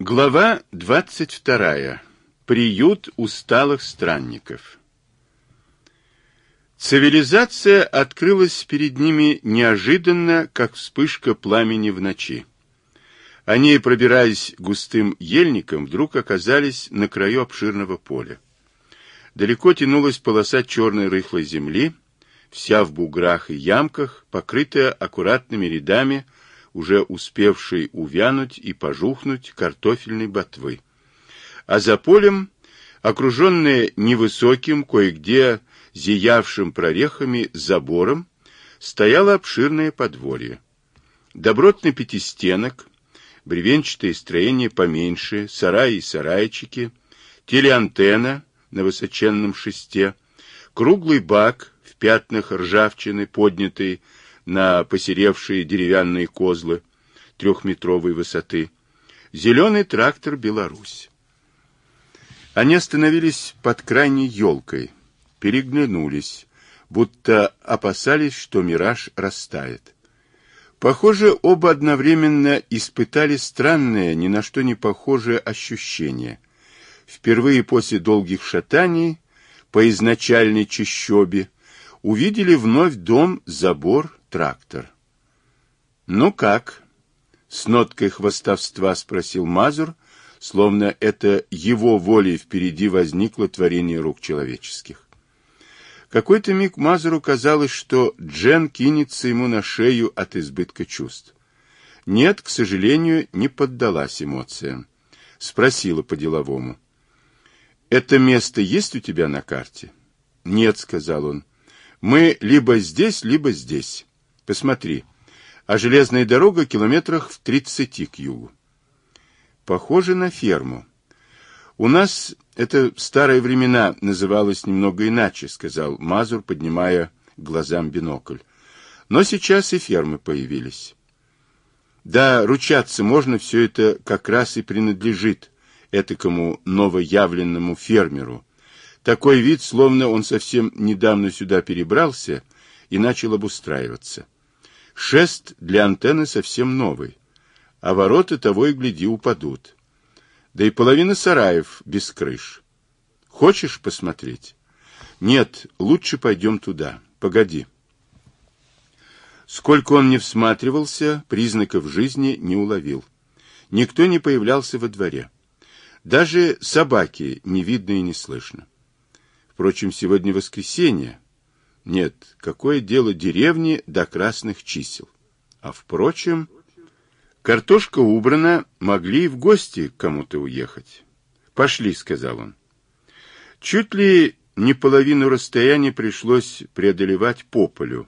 Глава 22. Приют усталых странников. Цивилизация открылась перед ними неожиданно, как вспышка пламени в ночи. Они, пробираясь густым ельником, вдруг оказались на краю обширного поля. Далеко тянулась полоса черной рыхлой земли, вся в буграх и ямках, покрытая аккуратными рядами уже успевшей увянуть и пожухнуть картофельной ботвы. А за полем, окруженная невысоким, кое-где зиявшим прорехами забором, стояло обширное подворье. Добротный пятистенок, бревенчатые строения поменьше, сараи и сарайчики, телеантенна на высоченном шесте, круглый бак в пятнах ржавчины, поднятый на посеревшие деревянные козлы трехметровой высоты, зеленый трактор «Беларусь». Они остановились под крайней елкой, переглянулись, будто опасались, что мираж растает. Похоже, оба одновременно испытали странное, ни на что не похожее ощущение. Впервые после долгих шатаний по изначальной чащобе увидели вновь дом, забор, трактор. «Ну как?» — с ноткой хвостовства спросил Мазур, словно это его волей впереди возникло творение рук человеческих. Какой-то миг Мазуру казалось, что Джен кинется ему на шею от избытка чувств. Нет, к сожалению, не поддалась эмоциям. Спросила по-деловому. «Это место есть у тебя на карте?» «Нет», — сказал он. «Мы либо здесь, либо здесь. Посмотри, а железная дорога километрах в тридцати к югу. Похоже на ферму. У нас это в старые времена называлось немного иначе, сказал Мазур, поднимая глазам бинокль. Но сейчас и фермы появились. Да, ручаться можно, все это как раз и принадлежит этакому новоявленному фермеру. Такой вид, словно он совсем недавно сюда перебрался и начал обустраиваться. Шест для антенны совсем новый, а ворота того и гляди упадут. Да и половина сараев без крыш. Хочешь посмотреть? Нет, лучше пойдем туда. Погоди. Сколько он не всматривался, признаков жизни не уловил. Никто не появлялся во дворе. Даже собаки не видно и не слышно. Впрочем, сегодня воскресенье, нет, какое дело деревни до красных чисел. А впрочем, картошка убрана, могли и в гости кому-то уехать. Пошли, сказал он. Чуть ли не половину расстояния пришлось преодолевать по полю,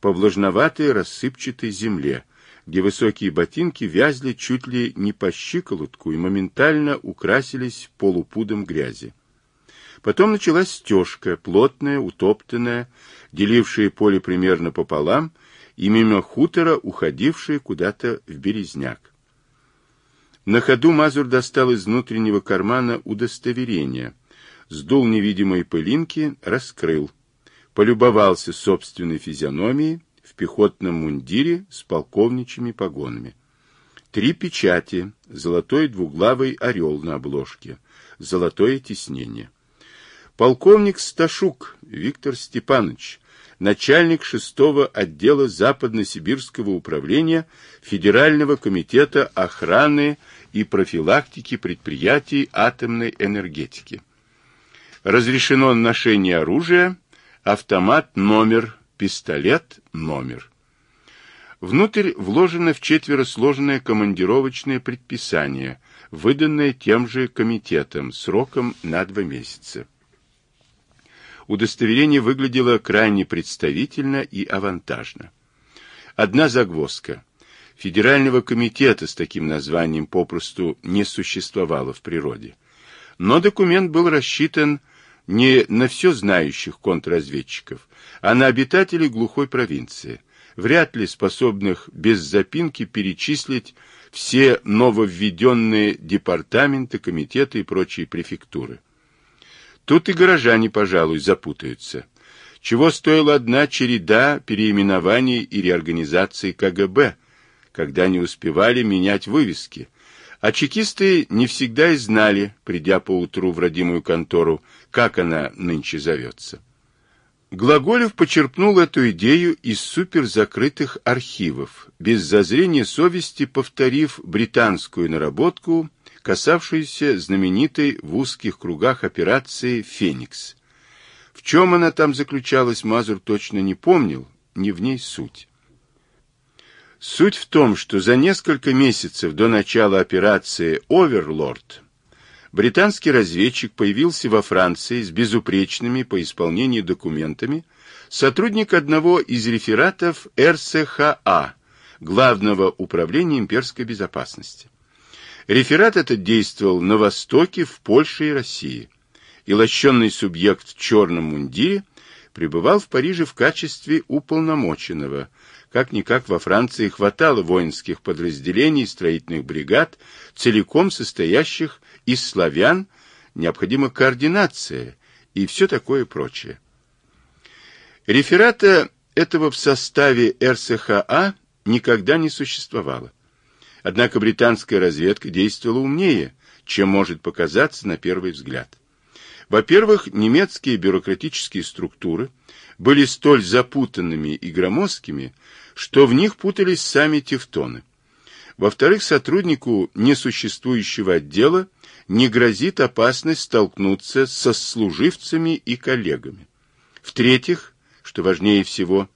по влажноватой рассыпчатой земле, где высокие ботинки вязли чуть ли не по щиколотку и моментально украсились полупудом грязи. Потом началась стежка, плотная, утоптанная, делившая поле примерно пополам, и мимо хутора, уходившая куда-то в березняк. На ходу Мазур достал из внутреннего кармана удостоверение, сдул невидимые пылинки, раскрыл, полюбовался собственной физиономией в пехотном мундире с полковничьими погонами. Три печати, золотой двуглавый орел на обложке, золотое тиснение. Полковник Сташук Виктор Степанович, начальник шестого отдела Западно-Сибирского управления Федерального комитета охраны и профилактики предприятий атомной энергетики. Разрешено ношение оружия, автомат номер, пистолет номер. Внутрь вложено в четверо сложенное командировочное предписание, выданное тем же комитетом сроком на два месяца удостоверение выглядело крайне представительно и авантажно. Одна загвоздка. Федерального комитета с таким названием попросту не существовало в природе. Но документ был рассчитан не на все знающих контрразведчиков, а на обитателей глухой провинции, вряд ли способных без запинки перечислить все нововведенные департаменты, комитеты и прочие префектуры. Тут и горожане, пожалуй, запутаются. Чего стоила одна череда переименований и реорганизации КГБ, когда не успевали менять вывески, А чекисты не всегда и знали, придя поутру в родимую контору, как она нынче зовется. Глаголев почерпнул эту идею из суперзакрытых архивов, без зазрения совести повторив британскую наработку, касавшуюся знаменитой в узких кругах операции «Феникс». В чем она там заключалась, Мазур точно не помнил, не в ней суть. Суть в том, что за несколько месяцев до начала операции «Оверлорд» британский разведчик появился во Франции с безупречными по исполнению документами, сотрудник одного из рефератов РСХА, Главного управления имперской безопасности. Реферат этот действовал на Востоке, в Польше и России. И лощенный субъект в черном мундире пребывал в Париже в качестве уполномоченного. Как-никак во Франции хватало воинских подразделений строительных бригад, целиком состоящих из славян необходима координация и все такое прочее. Реферата этого в составе РСХА никогда не существовало. Однако британская разведка действовала умнее, чем может показаться на первый взгляд. Во-первых, немецкие бюрократические структуры были столь запутанными и громоздкими, что в них путались сами тевтоны. Во-вторых, сотруднику несуществующего отдела не грозит опасность столкнуться со служивцами и коллегами. В-третьих, что важнее всего,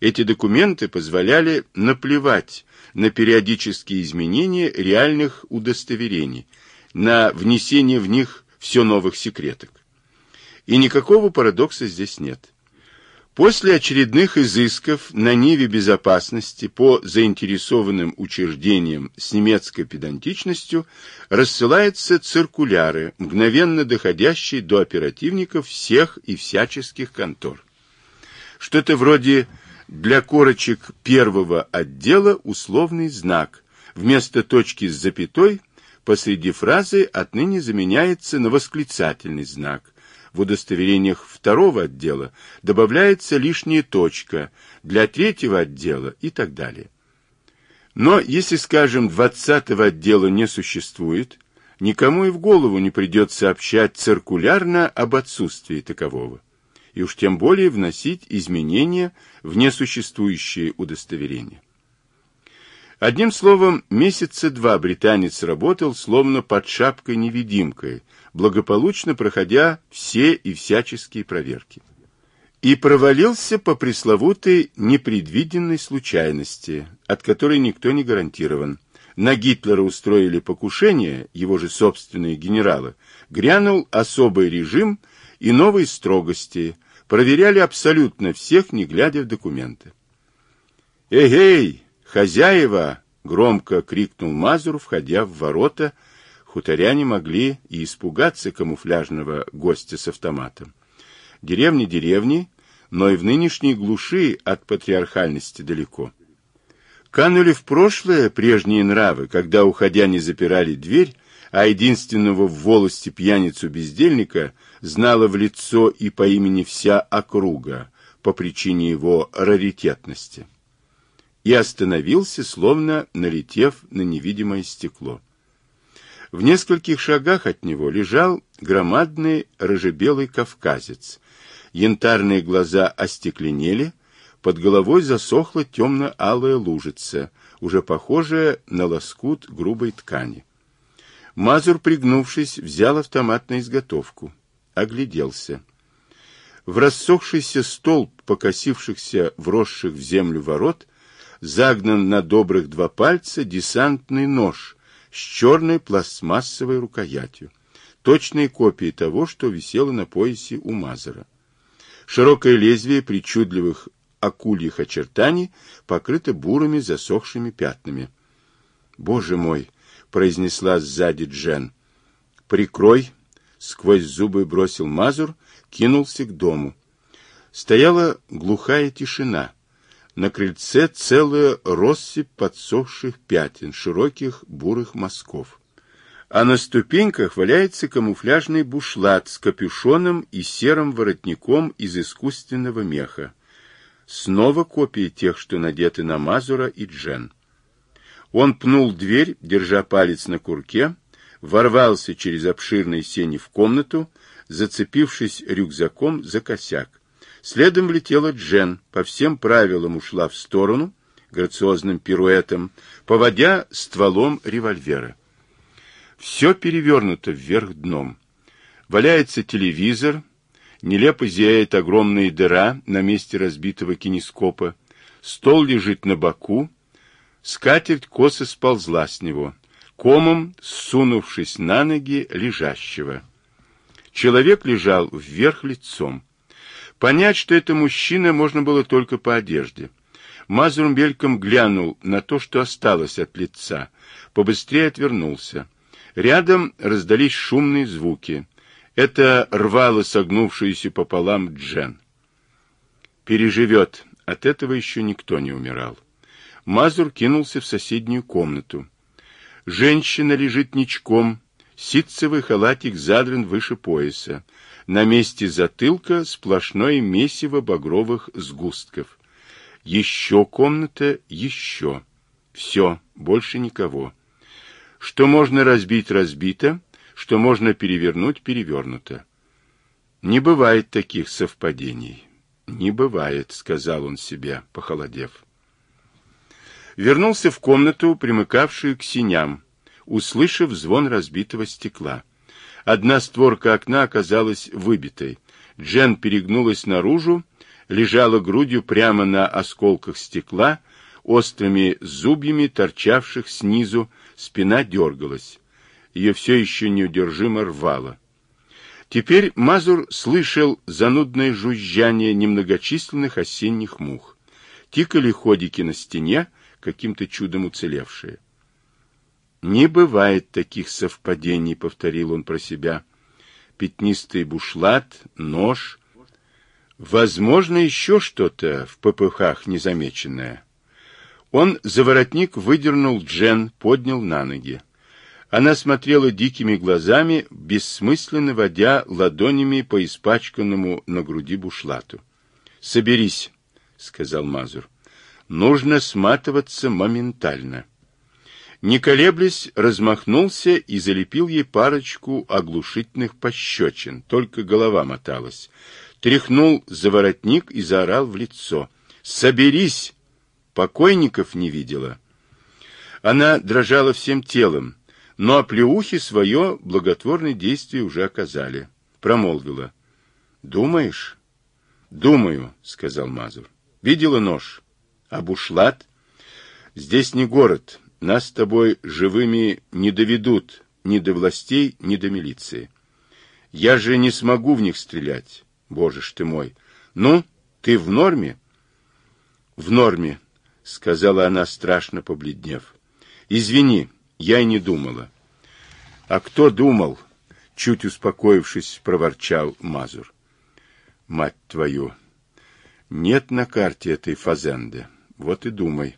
эти документы позволяли наплевать на периодические изменения реальных удостоверений, на внесение в них все новых секреток. И никакого парадокса здесь нет. После очередных изысков на Ниве безопасности по заинтересованным учреждениям с немецкой педантичностью рассылаются циркуляры, мгновенно доходящие до оперативников всех и всяческих контор. Что-то вроде для корочек первого отдела условный знак. Вместо точки с запятой посреди фразы отныне заменяется на восклицательный знак в удостоверениях второго отдела добавляется лишняя точка для третьего отдела и так далее. Но если, скажем, двадцатого отдела не существует, никому и в голову не придет сообщать циркулярно об отсутствии такового, и уж тем более вносить изменения в несуществующие удостоверения. Одним словом, месяца два британец работал словно под шапкой-невидимкой, благополучно проходя все и всяческие проверки. И провалился по пресловутой непредвиденной случайности, от которой никто не гарантирован. На Гитлера устроили покушение, его же собственные генералы, грянул особый режим и новые строгости, проверяли абсолютно всех, не глядя в документы. «Эй-эй, хозяева!» — громко крикнул Мазур, входя в ворота, — Хуторяне могли и испугаться камуфляжного гостя с автоматом. Деревни деревни, но и в нынешней глуши от патриархальности далеко. Канули в прошлое прежние нравы, когда, уходя, не запирали дверь, а единственного в волости пьяницу-бездельника знала в лицо и по имени вся округа по причине его раритетности. И остановился, словно налетев на невидимое стекло. В нескольких шагах от него лежал громадный рыжебелый кавказец. Янтарные глаза остекленели, под головой засохла темно-алая лужица, уже похожая на лоскут грубой ткани. Мазур, пригнувшись, взял автомат на изготовку. Огляделся. В рассохшийся столб покосившихся, вросших в землю ворот, загнан на добрых два пальца десантный нож с черной пластмассовой рукоятью, точной копией того, что висело на поясе у Мазера. Широкое лезвие причудливых акульих очертаний покрыто бурыми засохшими пятнами. «Боже мой!» — произнесла сзади Джен. «Прикрой!» — сквозь зубы бросил Мазур, кинулся к дому. Стояла глухая тишина. На крыльце целая россыпь подсохших пятен, широких бурых мазков. А на ступеньках валяется камуфляжный бушлат с капюшоном и серым воротником из искусственного меха. Снова копии тех, что надеты на Мазура и Джен. Он пнул дверь, держа палец на курке, ворвался через обширные сени в комнату, зацепившись рюкзаком за косяк. Следом влетела Джен, по всем правилам ушла в сторону, грациозным пируэтом, поводя стволом револьвера. Все перевернуто вверх дном. Валяется телевизор, нелепо зияет огромная дыра на месте разбитого кинескопа, стол лежит на боку, скатерть косо сползла с него, комом сунувшись на ноги лежащего. Человек лежал вверх лицом. Понять, что это мужчина, можно было только по одежде. Мазур мельком глянул на то, что осталось от лица, побыстрее отвернулся. Рядом раздались шумные звуки. Это рвало согнувшуюся пополам Джен. Переживет. От этого еще никто не умирал. Мазур кинулся в соседнюю комнату. Женщина лежит ничком, ситцевый халатик задран выше пояса. На месте затылка сплошное месиво багровых сгустков. Еще комната, еще. Все, больше никого. Что можно разбить, разбито, что можно перевернуть, перевернуто. Не бывает таких совпадений. Не бывает, сказал он себе, похолодев. Вернулся в комнату, примыкавшую к синям, услышав звон разбитого стекла. Одна створка окна оказалась выбитой. Джен перегнулась наружу, лежала грудью прямо на осколках стекла, острыми зубьями, торчавших снизу, спина дергалась. Ее все еще неудержимо рвало. Теперь Мазур слышал занудное жужжание немногочисленных осенних мух. Тикали ходики на стене, каким-то чудом уцелевшие. «Не бывает таких совпадений», — повторил он про себя. «Пятнистый бушлат, нож. Возможно, еще что-то в попыхах незамеченное». Он за воротник выдернул Джен, поднял на ноги. Она смотрела дикими глазами, бессмысленно водя ладонями по испачканному на груди бушлату. «Соберись», — сказал Мазур. «Нужно сматываться моментально». Не колеблясь, размахнулся и залепил ей парочку оглушительных пощечин, только голова моталась. Тряхнул за воротник и заорал в лицо. «Соберись!» Покойников не видела. Она дрожала всем телом, но оплеухи свое благотворное действие уже оказали. Промолвила. «Думаешь?» «Думаю», — сказал Мазур. «Видела нож? А бушлат?» «Здесь не город. Нас с тобой живыми не доведут ни до властей, ни до милиции. Я же не смогу в них стрелять. Боже ж ты мой! Ну, ты в норме?» «В норме», — сказала она, страшно побледнев. «Извини, я и не думала». «А кто думал?» — чуть успокоившись, проворчал Мазур. «Мать твою! Нет на карте этой фазенды. Вот и думай.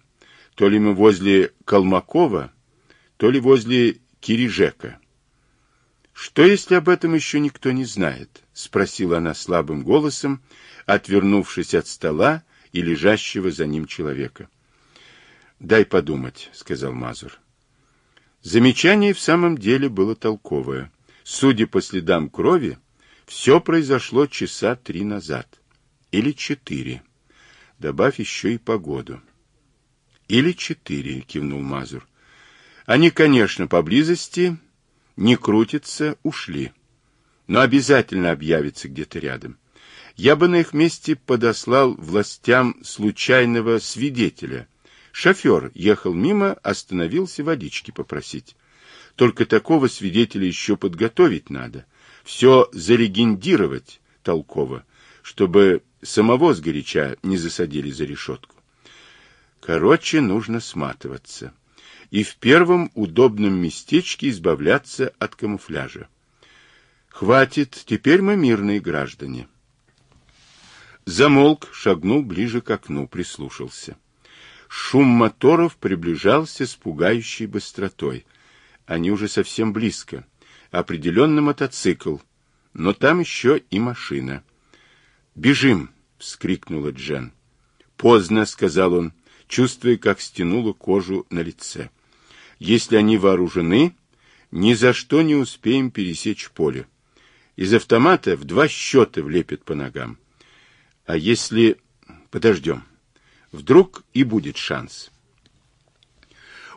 То ли мы возле Колмакова, то ли возле Кирижека». «Что, если об этом еще никто не знает?» — спросила она слабым голосом, отвернувшись от стола и лежащего за ним человека. «Дай подумать», — сказал Мазур. Замечание в самом деле было толковое. Судя по следам крови, все произошло часа три назад. Или четыре. Добавь еще и погоду. Или четыре, кивнул Мазур. Они, конечно, поблизости, не крутятся, ушли. Но обязательно объявятся где-то рядом. Я бы на их месте подослал властям случайного свидетеля, Шофер ехал мимо, остановился водички попросить. Только такого свидетеля еще подготовить надо. Все зарегендировать толково, чтобы самого сгоряча не засадили за решетку. Короче, нужно сматываться. И в первом удобном местечке избавляться от камуфляжа. Хватит, теперь мы мирные граждане. Замолк, шагнул ближе к окну, прислушался. Шум моторов приближался с пугающей быстротой. Они уже совсем близко. Определенно мотоцикл, но там еще и машина. «Бежим!» — вскрикнула Джен. «Поздно», — сказал он, чувствуя, как стянула кожу на лице. Если они вооружены, ни за что не успеем пересечь поле. Из автомата в два счета влепят по ногам. А если... Подождем. Вдруг и будет шанс.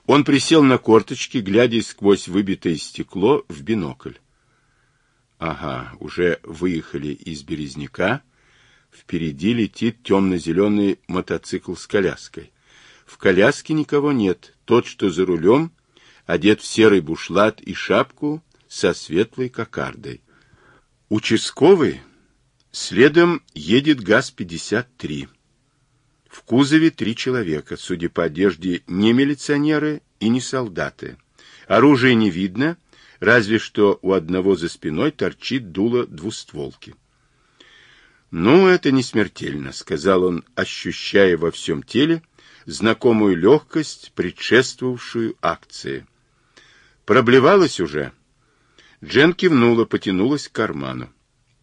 Он присел на корточки, глядя сквозь выбитое стекло в бинокль. Ага, уже выехали из Березняка. Впереди летит темно-зеленый мотоцикл с коляской. В коляске никого нет. Тот, что за рулем, одет в серый бушлат и шапку со светлой кокардой. Участковый следом едет ГАЗ-53. В кузове три человека, судя по одежде, не милиционеры и не солдаты. Оружия не видно, разве что у одного за спиной торчит дуло двустволки. «Ну, это не смертельно», — сказал он, ощущая во всем теле знакомую легкость, предшествовавшую акции. «Проблевалась уже?» Джен кивнула, потянулась к карману.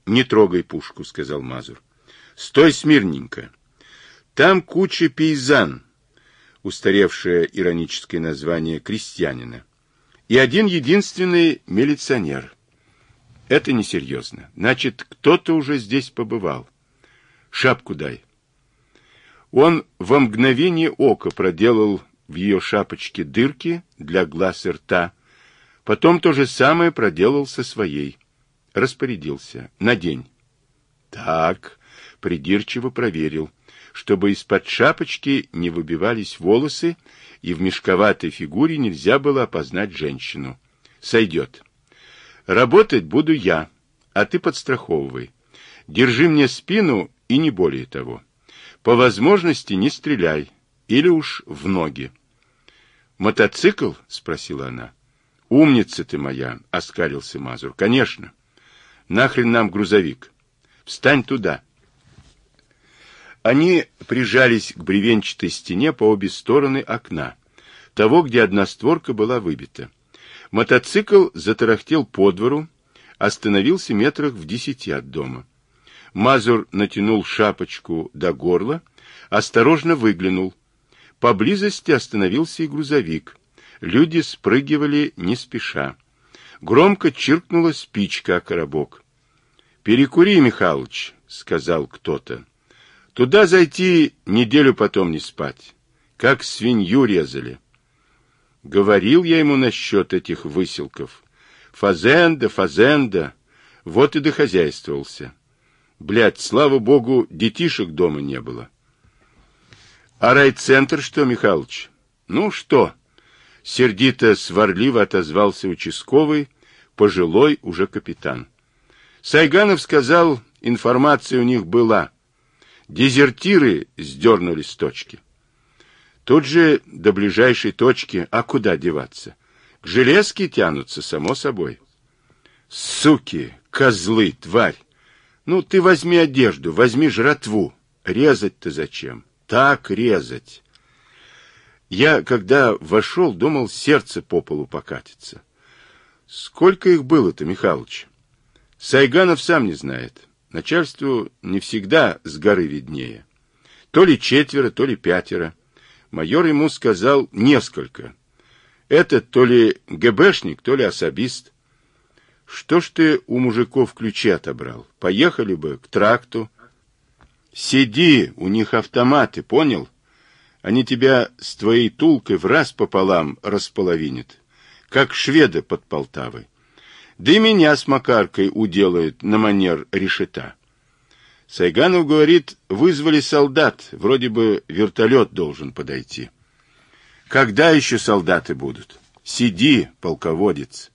«Не трогай пушку», — сказал Мазур. «Стой смирненько». Там куча пейзан, устаревшее ироническое название крестьянина, и один единственный милиционер. Это несерьезно. Значит, кто-то уже здесь побывал. Шапку дай. Он во мгновение ока проделал в ее шапочке дырки для глаз и рта, потом то же самое проделал со своей. Распорядился. Надень. Так, придирчиво проверил чтобы из-под шапочки не выбивались волосы, и в мешковатой фигуре нельзя было опознать женщину. Сойдет. Работать буду я, а ты подстраховывай. Держи мне спину и не более того. По возможности не стреляй, или уж в ноги. «Мотоцикл?» — спросила она. «Умница ты моя!» — оскалился Мазур. «Конечно. Нахрен нам грузовик? Встань туда!» Они прижались к бревенчатой стене по обе стороны окна, того, где одна створка была выбита. Мотоцикл затарахтел по двору, остановился метрах в десяти от дома. Мазур натянул шапочку до горла, осторожно выглянул. Поблизости остановился и грузовик. Люди спрыгивали не спеша. Громко чиркнула спичка о коробок. — Перекури, Михалыч, — сказал кто-то. Туда зайти, неделю потом не спать. Как свинью резали. Говорил я ему насчет этих выселков. Фазенда, фазенда. Вот и дохозяйствовался. Блядь, слава богу, детишек дома не было. А райцентр что, Михалыч? Ну что? Сердито, сварливо отозвался участковый, пожилой уже капитан. Сайганов сказал, информация у них была. Дезертиры сдернули с точки. Тут же до ближайшей точки, а куда деваться? К железке тянутся, само собой. Суки, козлы, тварь! Ну, ты возьми одежду, возьми жратву. Резать-то зачем? Так резать. Я, когда вошел, думал, сердце по полу покатится. Сколько их было-то, Михалыч? Сайганов сам не знает. Начальству не всегда с горы виднее. То ли четверо, то ли пятеро. Майор ему сказал несколько. Этот то ли ГБшник, то ли особист. Что ж ты у мужиков ключи отобрал? Поехали бы к тракту. Сиди, у них автоматы, понял? Они тебя с твоей тулкой в раз пополам располовинят, как шведы под Полтавой. Да и меня с Макаркой уделают на манер решета. Сайганов говорит, вызвали солдат, вроде бы вертолет должен подойти. Когда еще солдаты будут? Сиди, полководец.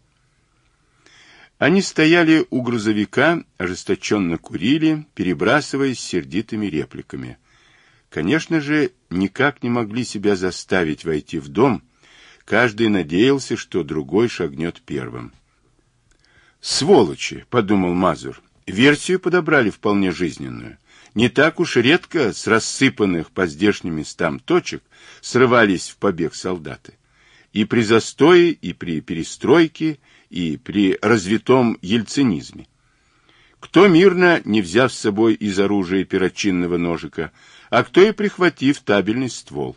Они стояли у грузовика, ожесточенно курили, перебрасываясь сердитыми репликами. Конечно же, никак не могли себя заставить войти в дом. Каждый надеялся, что другой шагнет первым. «Сволочи!» — подумал Мазур. Версию подобрали вполне жизненную. Не так уж редко с рассыпанных по здешним местам точек срывались в побег солдаты. И при застое, и при перестройке, и при развитом ельцинизме. Кто мирно, не взяв с собой из оружия перочинного ножика, а кто и прихватив табельный ствол.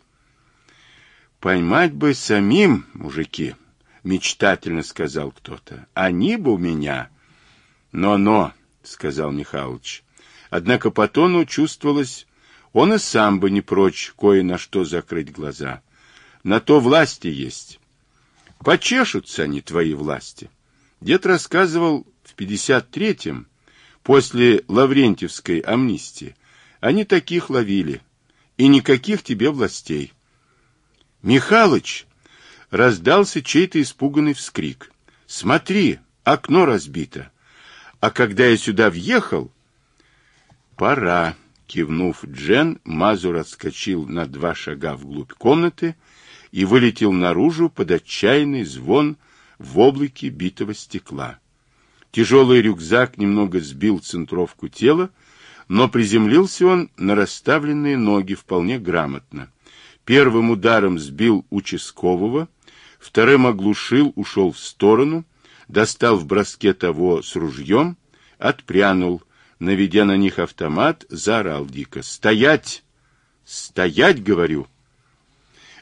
Поймать бы самим, мужики, мечтательно сказал кто-то. Они бы у меня. Но-но, сказал Михалыч. Однако по тону чувствовалось, он и сам бы не прочь кое на что закрыть глаза. На то власти есть. Почешутся они, твои власти. Дед рассказывал в 53-м, после Лаврентьевской амнистии, они таких ловили, и никаких тебе властей. Михалыч! Раздался чей-то испуганный вскрик. Смотри, окно разбито. А когда я сюда въехал... Пора. Кивнув Джен, Мазур отскочил на два шага вглубь комнаты и вылетел наружу под отчаянный звон в облаке битого стекла. Тяжелый рюкзак немного сбил центровку тела, но приземлился он на расставленные ноги вполне грамотно. Первым ударом сбил участкового, вторым оглушил, ушел в сторону, достал в броске того с ружьем, отпрянул, наведя на них автомат, заорал дико. «Стоять! Стоять, говорю!»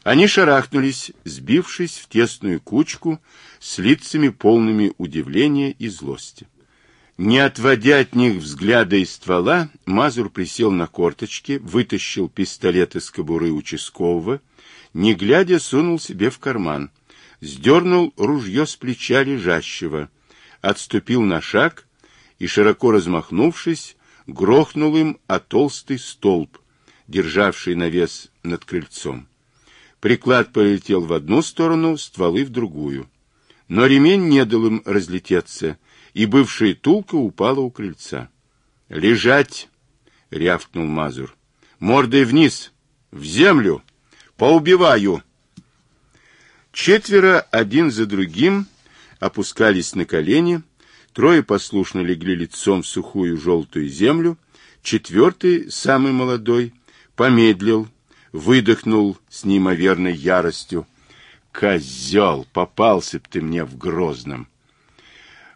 Они шарахнулись, сбившись в тесную кучку, с лицами полными удивления и злости. Не отводя от них взгляда из ствола, Мазур присел на корточки, вытащил пистолет из кобуры участкового, не глядя сунул себе в карман, сдернул ружье с плеча лежащего, отступил на шаг и, широко размахнувшись, грохнул им о толстый столб, державший навес над крыльцом. Приклад полетел в одну сторону, стволы в другую. Но ремень не дал им разлететься — и бывшая тулка упала у крыльца. «Лежать!» — рявкнул Мазур. «Мордой вниз! В землю! Поубиваю!» Четверо один за другим опускались на колени, трое послушно легли лицом в сухую желтую землю, четвертый, самый молодой, помедлил, выдохнул с неимоверной яростью. «Козел! Попался б ты мне в Грозном!»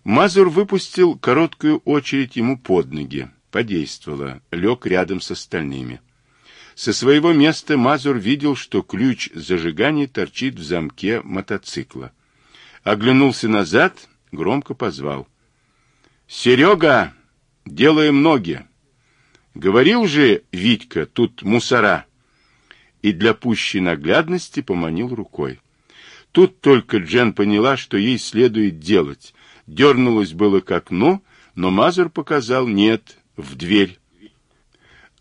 Мазур выпустил короткую очередь ему под ноги. Подействовало. Лег рядом с остальными. Со своего места Мазур видел, что ключ зажигания торчит в замке мотоцикла. Оглянулся назад, громко позвал. «Серега, делаем ноги!» Говорил же Витька, тут мусора. И для пущей наглядности поманил рукой. Тут только Джен поняла, что ей следует делать, дернулась было к окну, но Мазур показал «нет» в дверь.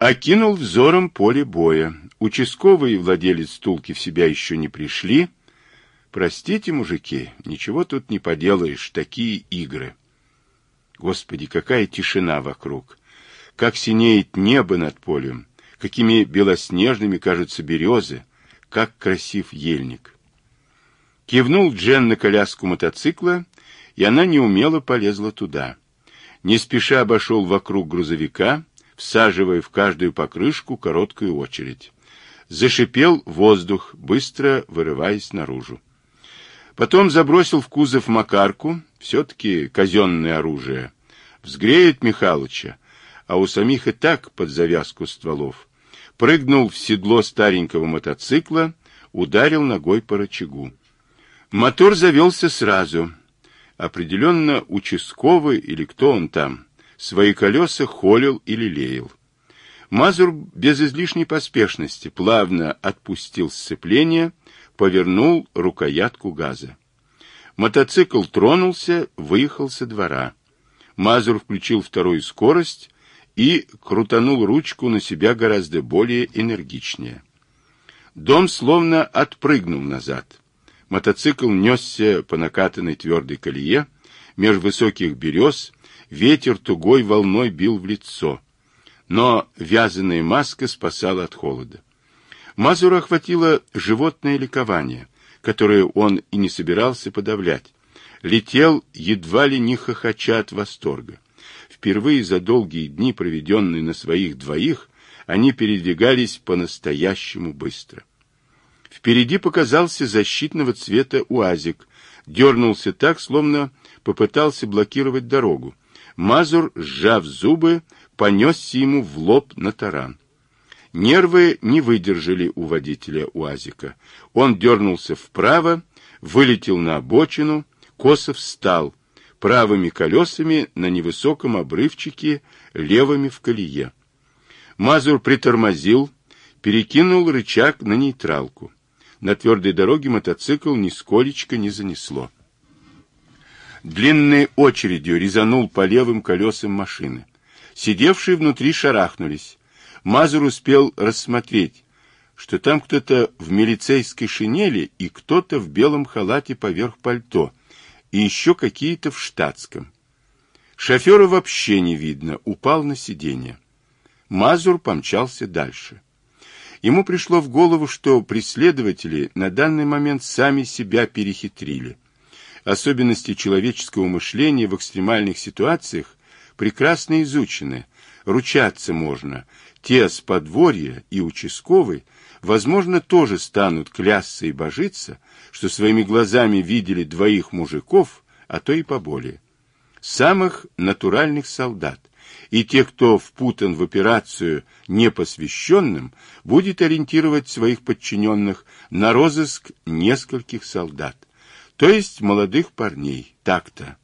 Окинул взором поле боя. Участковый и владелец стулки в себя еще не пришли. Простите, мужики, ничего тут не поделаешь, такие игры. Господи, какая тишина вокруг! Как синеет небо над полем! Какими белоснежными кажутся березы! Как красив ельник! Кивнул Джен на коляску мотоцикла и она неумело полезла туда. Не спеша обошел вокруг грузовика, всаживая в каждую покрышку короткую очередь. Зашипел воздух, быстро вырываясь наружу. Потом забросил в кузов Макарку, все-таки казенное оружие. Взгреет Михалыча, а у самих и так под завязку стволов. Прыгнул в седло старенького мотоцикла, ударил ногой по рычагу. Мотор завелся сразу, Определенно участковый или кто он там, свои колеса холил или леял. Мазур без излишней поспешности плавно отпустил сцепление, повернул рукоятку газа. Мотоцикл тронулся, выехал со двора. Мазур включил вторую скорость и крутанул ручку на себя гораздо более энергичнее. Дом словно отпрыгнул назад. Мотоцикл несся по накатанной твердой колее, меж высоких берез, ветер тугой волной бил в лицо. Но вязаная маска спасала от холода. Мазура охватило животное ликование, которое он и не собирался подавлять. Летел, едва ли не хохоча от восторга. Впервые за долгие дни, проведенные на своих двоих, они передвигались по-настоящему быстро. Впереди показался защитного цвета УАЗик. Дернулся так, словно попытался блокировать дорогу. Мазур, сжав зубы, понесся ему в лоб на таран. Нервы не выдержали у водителя УАЗика. Он дернулся вправо, вылетел на обочину, косо встал, правыми колесами на невысоком обрывчике, левыми в колее. Мазур притормозил, перекинул рычаг на нейтралку. На твердой дороге мотоцикл нисколечко не занесло. Длинной очередью резанул по левым колесам машины. Сидевшие внутри шарахнулись. Мазур успел рассмотреть, что там кто-то в милицейской шинели и кто-то в белом халате поверх пальто, и еще какие-то в штатском. Шофера вообще не видно, упал на сиденье. Мазур помчался дальше. Ему пришло в голову, что преследователи на данный момент сами себя перехитрили. Особенности человеческого мышления в экстремальных ситуациях прекрасно изучены, ручаться можно. Те с подворья и участковый возможно, тоже станут клясться и божиться, что своими глазами видели двоих мужиков, а то и поболее. Самых натуральных солдат. И тех, кто впутан в операцию непосвященным, будет ориентировать своих подчиненных на розыск нескольких солдат. То есть молодых парней. Так-то.